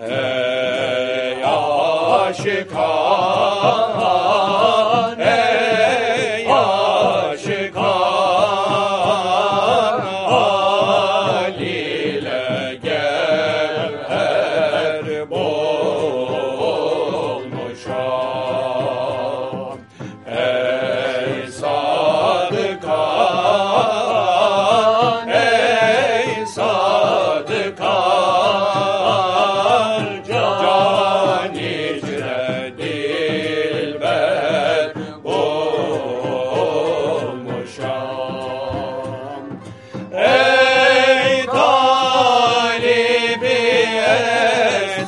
Hey, aşıklar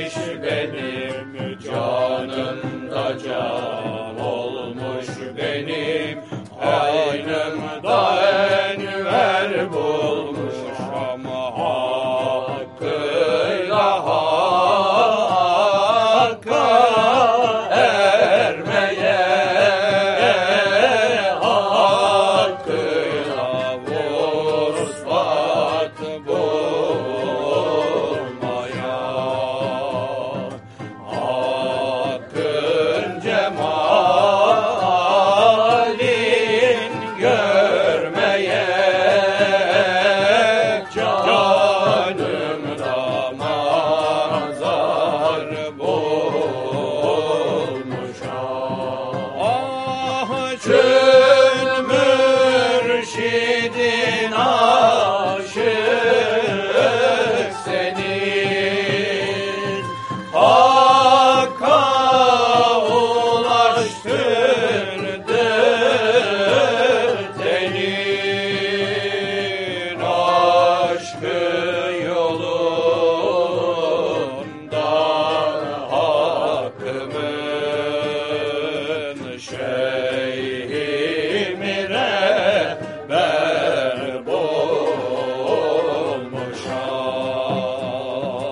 Kardeş benim canım da can olmuş benim. true.